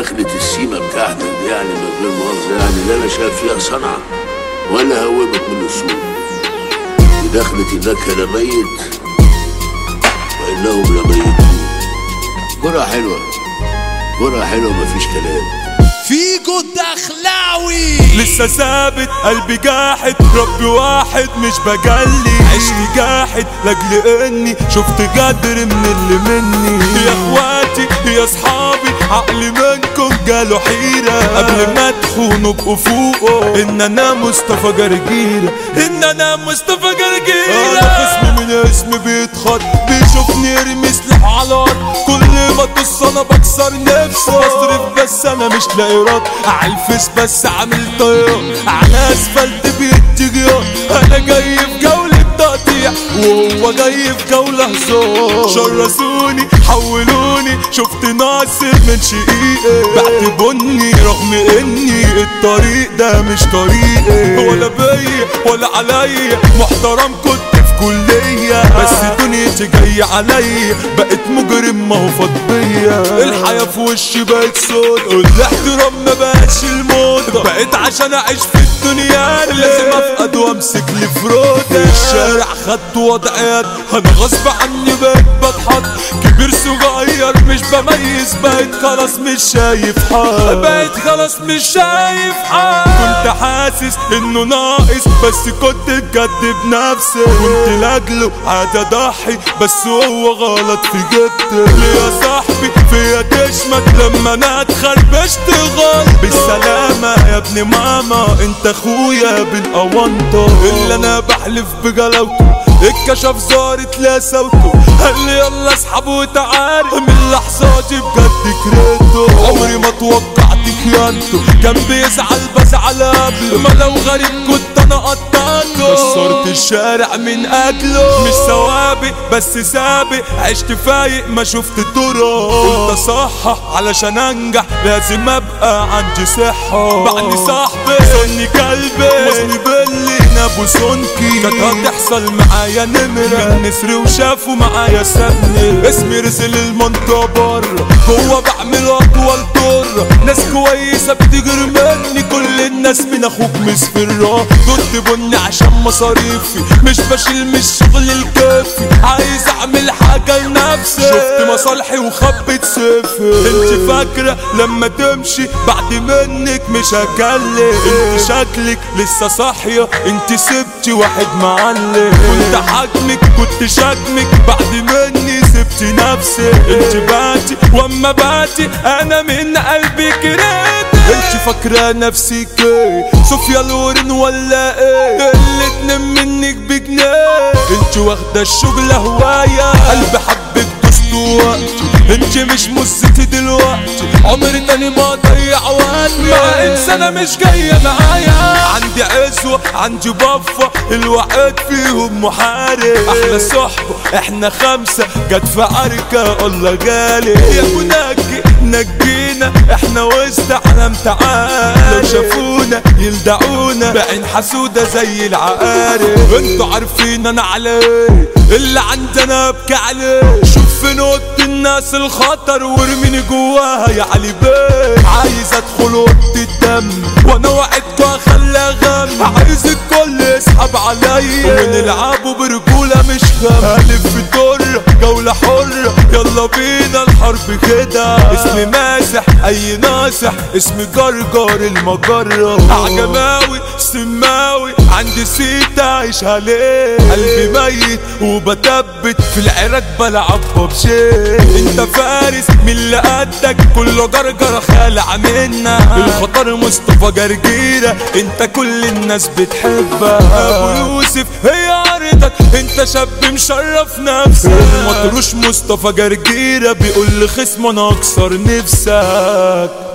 ودخلة السيمة بتاعتك يعني من غير مؤاخذة يعني لا أنا شايف فيها صنعة ولا هوبك من السوق. ودخلة إنك لميت وإنهم لميتون جرعة حلوة. جرعة حلوة مفيش كلام. فيجو الدخلاوي. لسه ثابت قلبي جاحد ربي واحد مش بجلي. عشت جاحد لأجل إني شفت جدر من اللي مني. يا إخواتي يا أصحابي عقلي منكم جاله حيرة. قبل ما تخونوا ابقوا فوقه ان أنا مصطفى جرجيرة ان أنا مصطفى جرجيرة أنا خصمي من اسمي بيتخط. بيشوفني يرمي سلاح على الأرض كل ما تص أنا بكسر نفسي بصرف بس أنا مش لاقي رد. عالفيس بس عامل طيار. على أسفلت بيتجي أنا جاي في جولة. وهو جاي في جولة هزار شرسوني حولوني شفت ناصر من شقيقي بعت بني رغم إني الطريق ده مش طريقي ولا بيا ولا عليا محترم كنت في كلية. بس دنيتي جاية عليا بقت مجرم ما هو فاض بيا الحياة في وشي بقت سود والاحترام ما بقاش الموضة بقيت عشان أعيش في الدنيا لازم أفقد وأمسك لي فرودة الشارع خدت وضع يد أنا غصب عني بقيت بضحك. كبير صغير مش بميز بقيت خلاص مش شايف حد بقيت خلاص مش شايف حد كنت حاسس إنه ناقص بس كنت بجد بنفسي. كنت لاجله عادي أضحي بس هو غلط في جبتي. ليه يا صاحبي فيا تشمت لما أنا اتخربشت غلط. بالسلامة يا ابن ماما أنت أخويا بالاونطة اللي أنا بحلف بجلاوته اتكشف زارت لا صوته قال لي يلا اسحب وتعال من لحظاتي بجد كرهته عمري ما توقعت خيانته كان بيزعل بزعل قبله ما لو غريب كنت أنا قطعته كسرت الشارع من اجله مش سوابق بس سابق عشت فايق ما شفت طرق قلت اصحح علشان أنجح لازم أبقى عندي صحة. بعد صاحبي. سني كلبي. وزني بلي. أبو سنكي. كانت هتحصل معايا نمرة. من نسر وشافوا معايا سابني اسمي رسل المنطقة بره جوا بعمل أطول طرة ناس كويسة بتجري مني كل من أخوك مسفرة. ضد بني عشان مصاريفي. مش بشيل من الشغل الكافي. عايز أعمل حاجة لنفسي. شفت مصالحي وخبت سيفي. انت فاكرة لما تمشي بعد منك مش هكلم. انت شكلك لسه صاحية. انت سبتي واحد معلم. كنت حاكمك كنت شاكمك. بعد مني سبتي نفسي. انت باتي وأما باتي أنا من قلبي كرهت انت فاكرة نفسك إيه صوفيا لورين ولا إيه؟ الاتنين منك بجنيه انت واخدة الشغل هواية. قلبي حبك دوست وقتي انت مش مزتي دلوقتي. عمري تاني ما اضيع وقتي. مع انسانة مش جاية معايا. عندي عزوة عندي بفة الوعد فيهم محارب. أحلى صحبة إحنا خمسة. جت في عركة الله غالي يا منجي نجينا إحنا وسط عالم. تعال لو شافونا يلدعونا بعين حسودة زي العقارب. أنتوا عارفين أنا على إيه اللي عندنا ابكي عليه شوف فين اوضه الناس الخطر وارميني جواها يا علي بيه. عايز أدخل أوضة الدم وأنا وعدت اخلى غم عايز الكل يسحب عليا ونلعبوا برجولة مش غم. ألف يلا بينا الحرب كده. اسمي ماسح أي ناصح اسمي جرجر المجرة. عجماوي سماوي. عندي سيت عايش عليه. قلبي ميت وبتبت في العراك بلعب ببشي أنت فارس من اللي قدك؟ كله جرجر خالع منا الخطر مصطفى جرجيرة. أنت كل الناس بتحبك. أبو يوسف هي انت شاب مشرف نفسك. المطروش مصطفى جرجيرة بيقول لخصمه أنا اكسر نفسك.